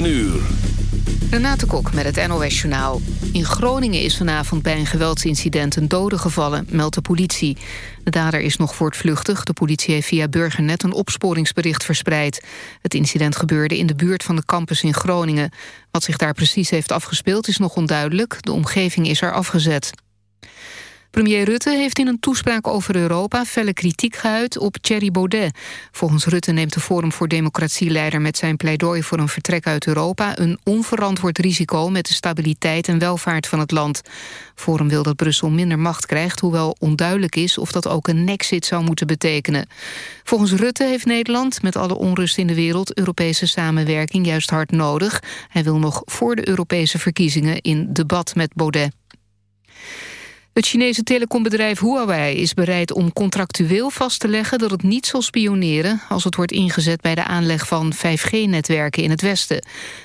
9 uur. Renate Kok met het NOS Journaal. In Groningen is vanavond bij een geweldsincident een dode gevallen, meldt de politie. De dader is nog voortvluchtig. De politie heeft via Burgernet een opsporingsbericht verspreid. Het incident gebeurde in de buurt van de campus in Groningen. Wat zich daar precies heeft afgespeeld is nog onduidelijk. De omgeving is er afgezet. Premier Rutte heeft in een toespraak over Europa felle kritiek geuit op Thierry Baudet. Volgens Rutte neemt de Forum voor Democratie-leider met zijn pleidooi voor een vertrek uit Europa een onverantwoord risico met de stabiliteit en welvaart van het land. Forum wil dat Brussel minder macht krijgt, hoewel onduidelijk is of dat ook een nexit zou moeten betekenen. Volgens Rutte heeft Nederland met alle onrust in de wereld Europese samenwerking juist hard nodig. Hij wil nog voor de Europese verkiezingen in debat met Baudet. Het Chinese telecombedrijf Huawei is bereid om contractueel vast te leggen dat het niet zal spioneren als het wordt ingezet bij de aanleg van 5G-netwerken in het Westen.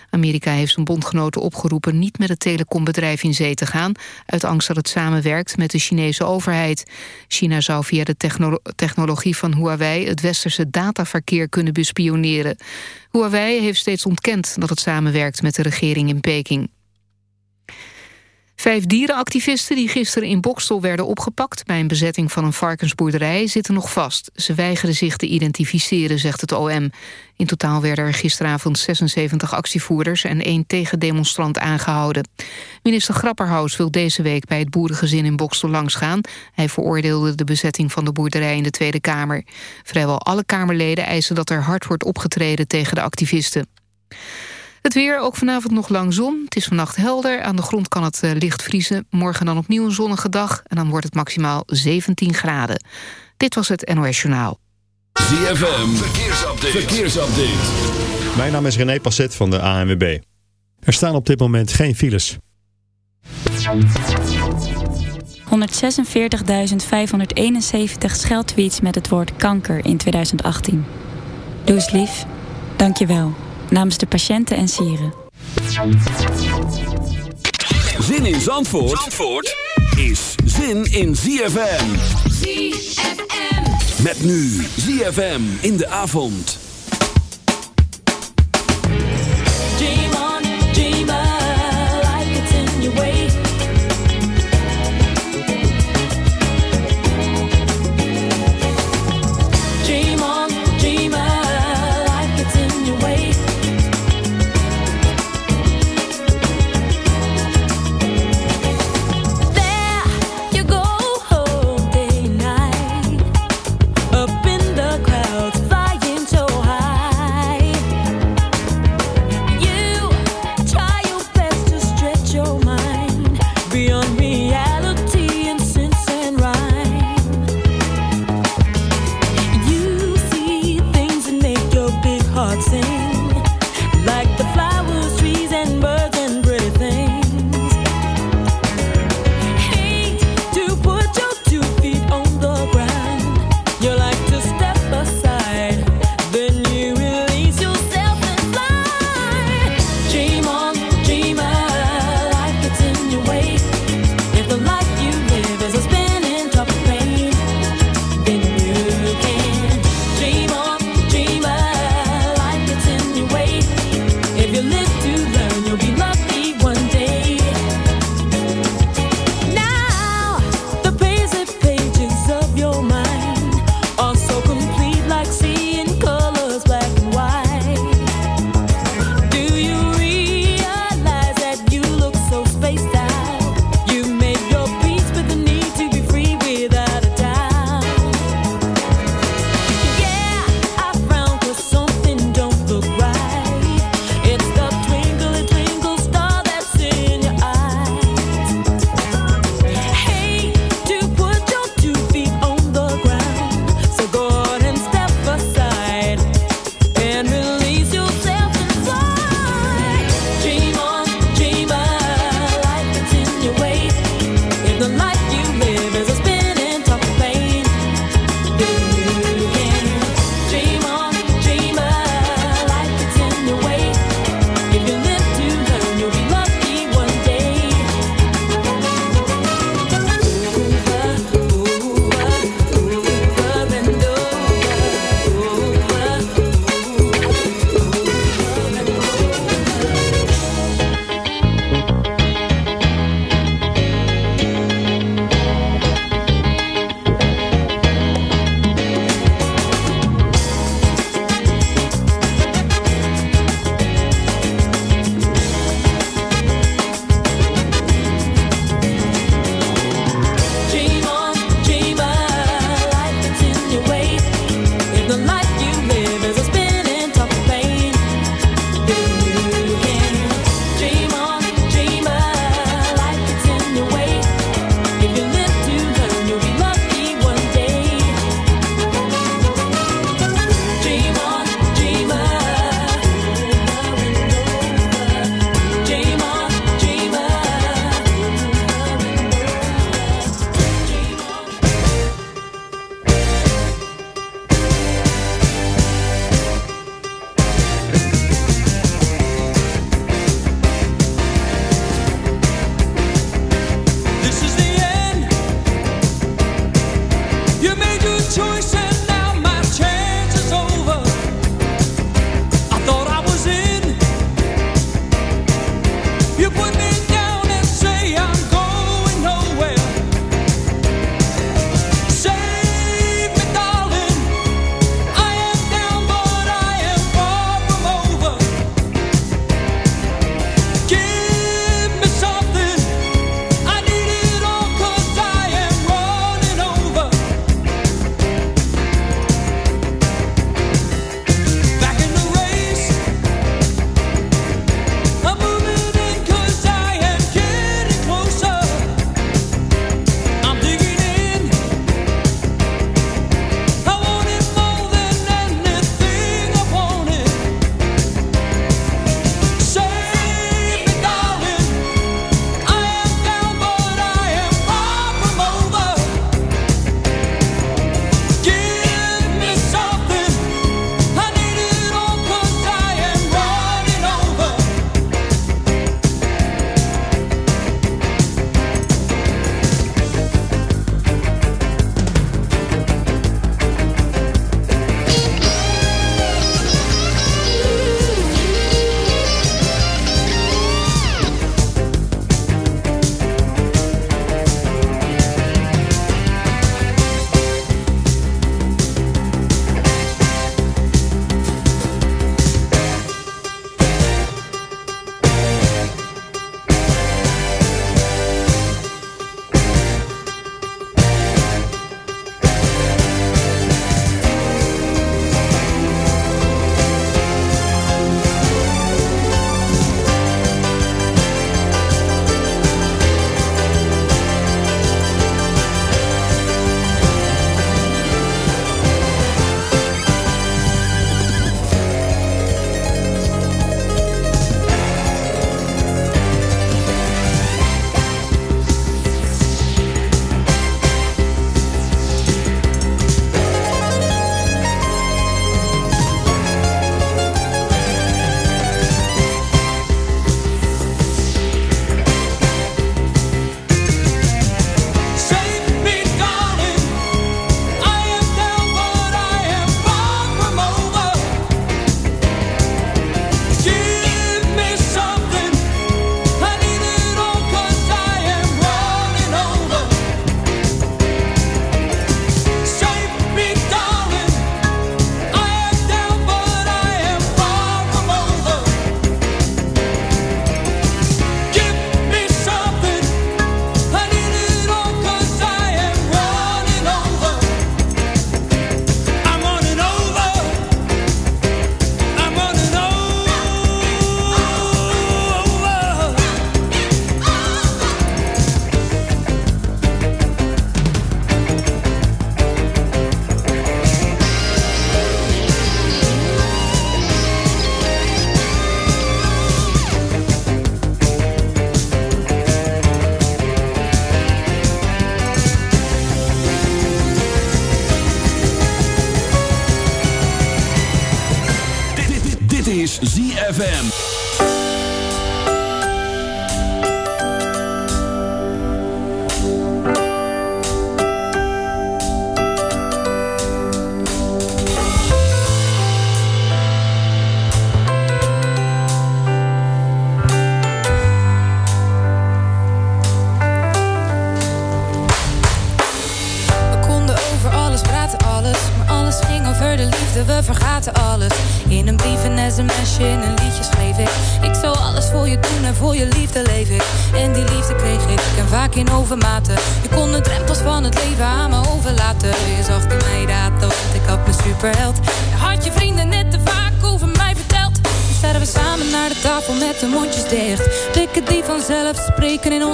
Amerika heeft zijn bondgenoten opgeroepen niet met het telecombedrijf in zee te gaan, uit angst dat het samenwerkt met de Chinese overheid. China zou via de technologie van Huawei het westerse dataverkeer kunnen bespioneren. Huawei heeft steeds ontkend dat het samenwerkt met de regering in Peking. Vijf dierenactivisten die gisteren in Bokstel werden opgepakt... bij een bezetting van een varkensboerderij zitten nog vast. Ze weigeren zich te identificeren, zegt het OM. In totaal werden er gisteravond 76 actievoerders... en één tegendemonstrant aangehouden. Minister Grapperhaus wil deze week bij het boerengezin in Bokstel langsgaan. Hij veroordeelde de bezetting van de boerderij in de Tweede Kamer. Vrijwel alle Kamerleden eisen dat er hard wordt opgetreden tegen de activisten. Het weer, ook vanavond nog lang zon. Het is vannacht helder. Aan de grond kan het uh, licht vriezen. Morgen dan opnieuw een zonnige dag. En dan wordt het maximaal 17 graden. Dit was het NOS Journaal. ZFM, verkeersupdate. verkeersupdate. Mijn naam is René Passet van de ANWB. Er staan op dit moment geen files. 146.571 scheldtweets met het woord kanker in 2018. Doe eens lief. Dank je wel namens de patiënten en sieren. Zin in Zandvoort, Zandvoort is zin in ZFM. ZFM. Met nu ZFM in de avond.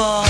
people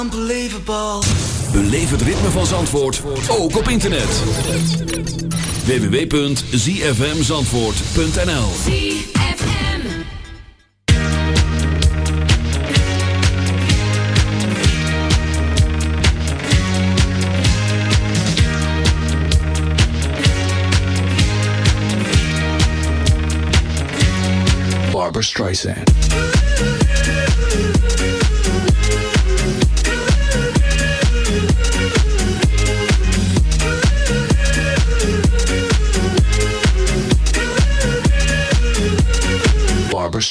Unbelievable. Beleef het ritme van Zandvoort ook op internet. www.zfmzandvoort.nl Barbara Streisand.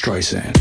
Streisand.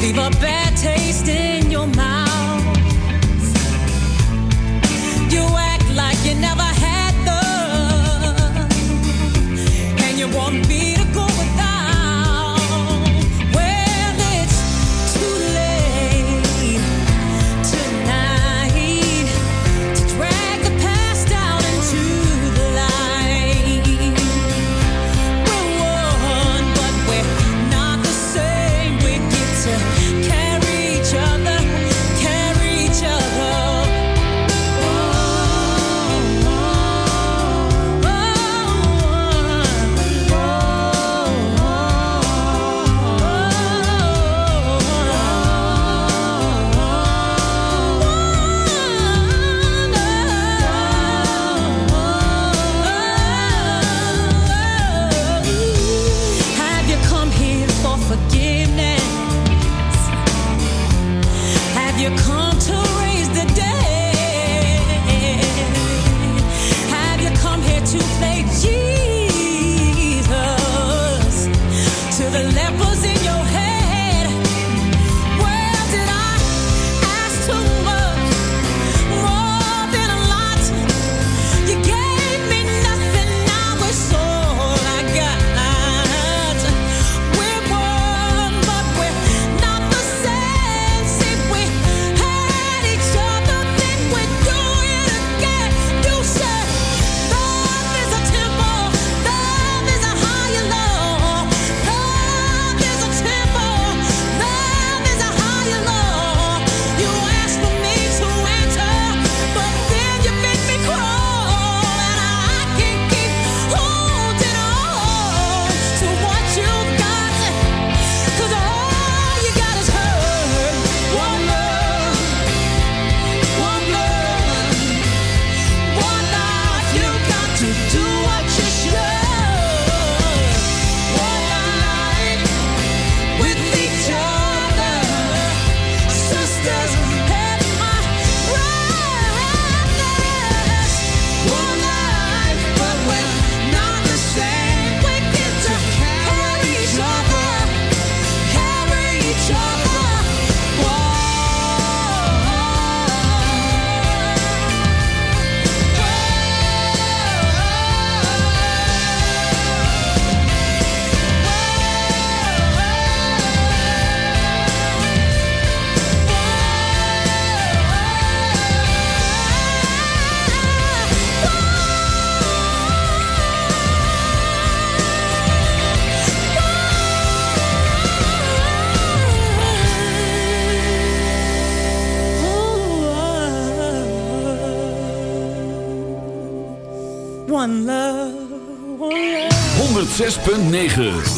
leave a bad taste in 106.9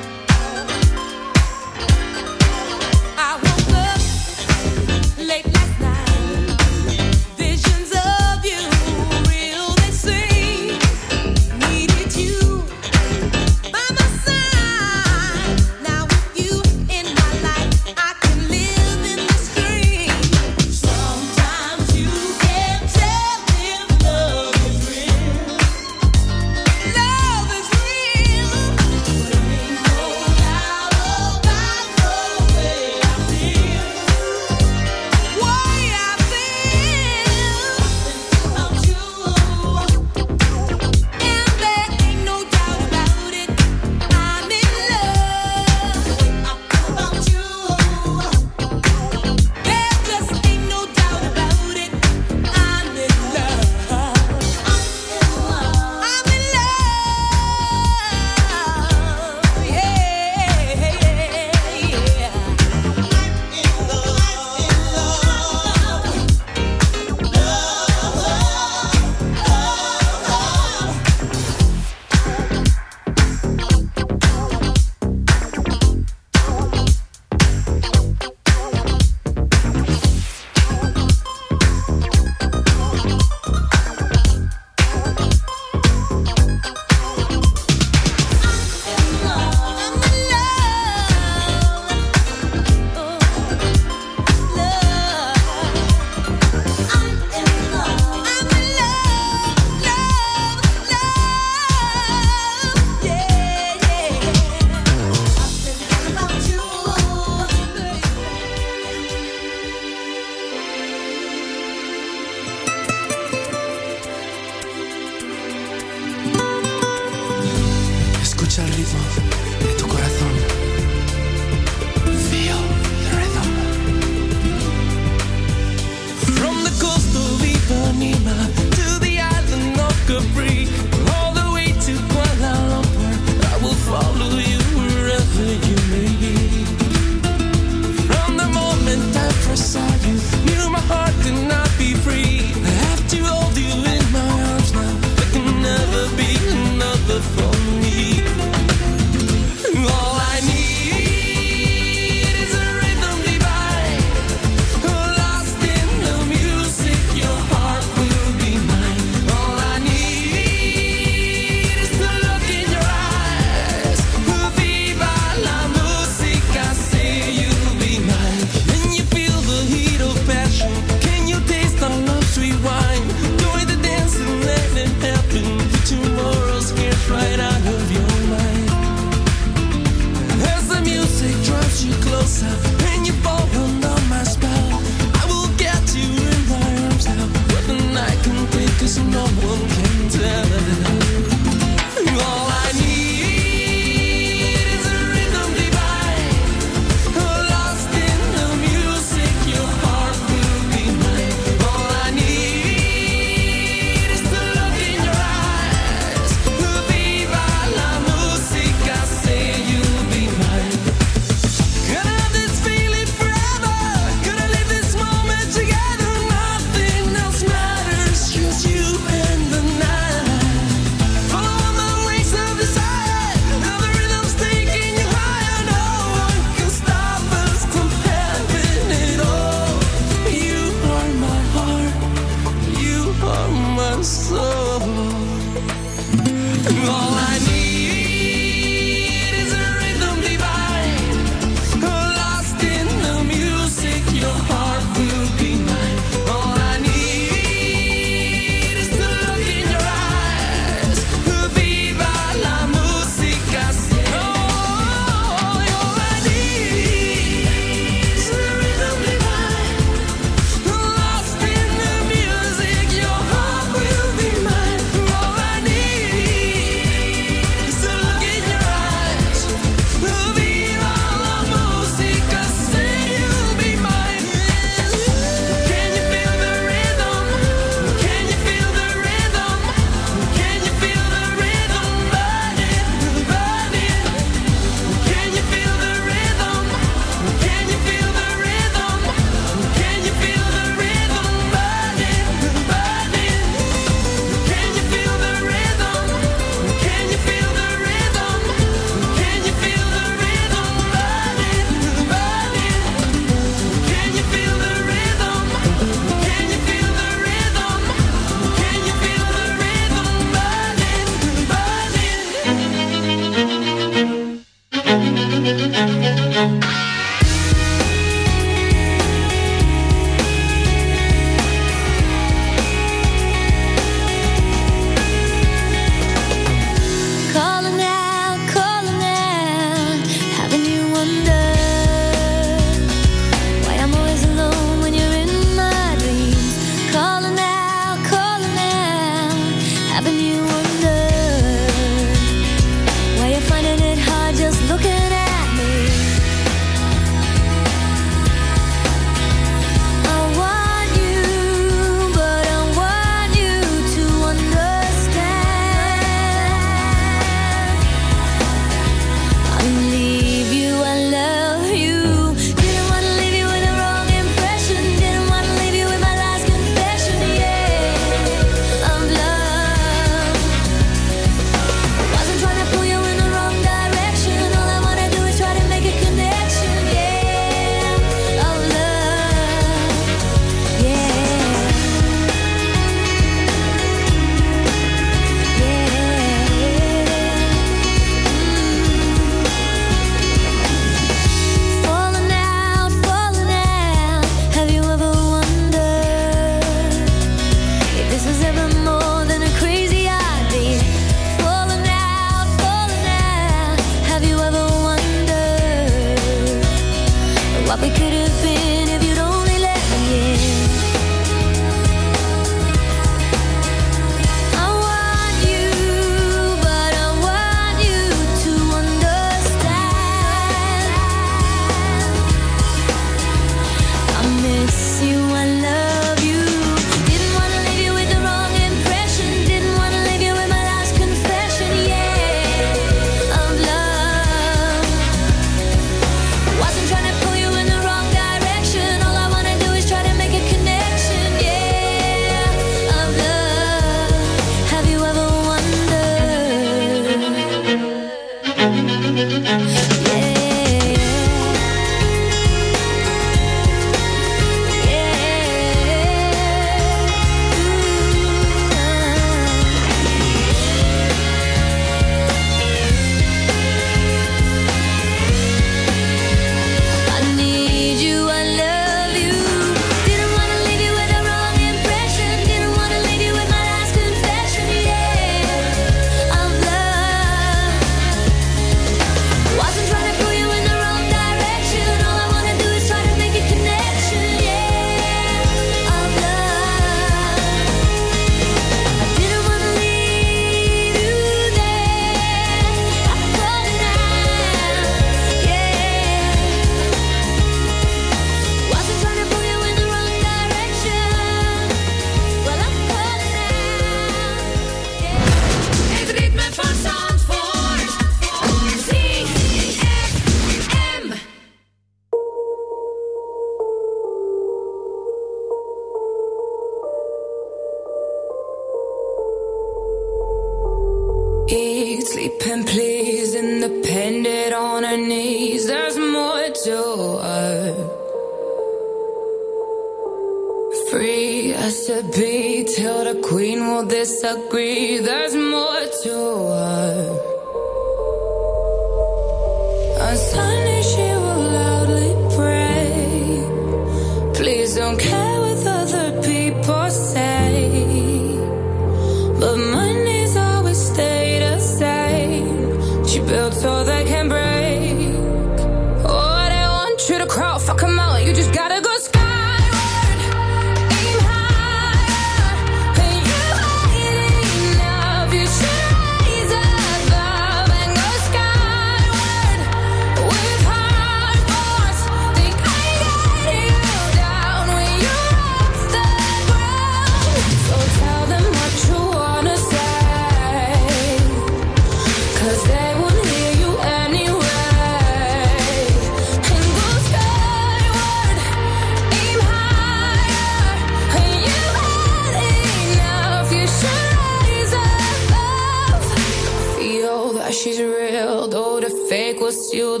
you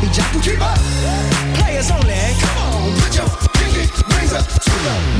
be jockey. Keep up. Players only. Come on, put your pinky rings to the